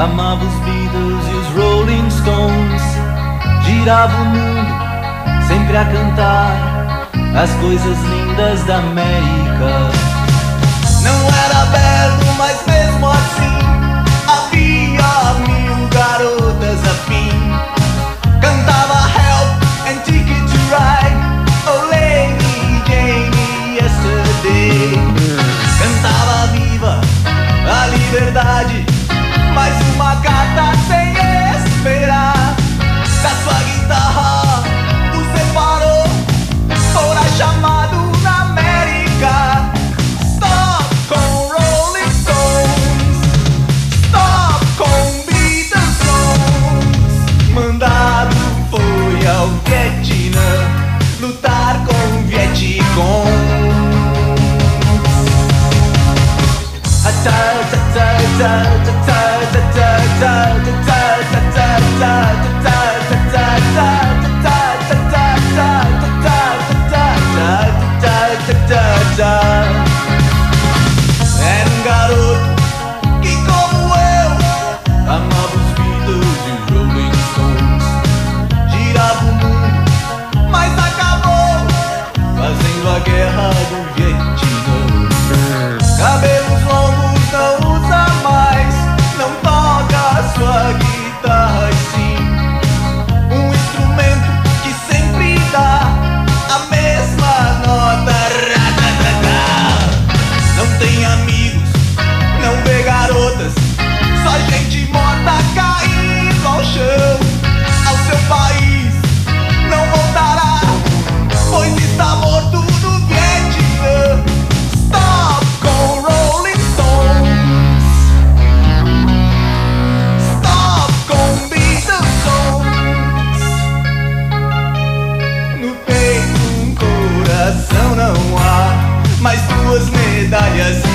Amava os Beatles e os Rolling Stones. Girava o mundo, sempre a cantar as coisas lindas da América. Não era belo, mas mesmo mandado foi ao Vietnã lutar com o Vietcong. Ta Cidade.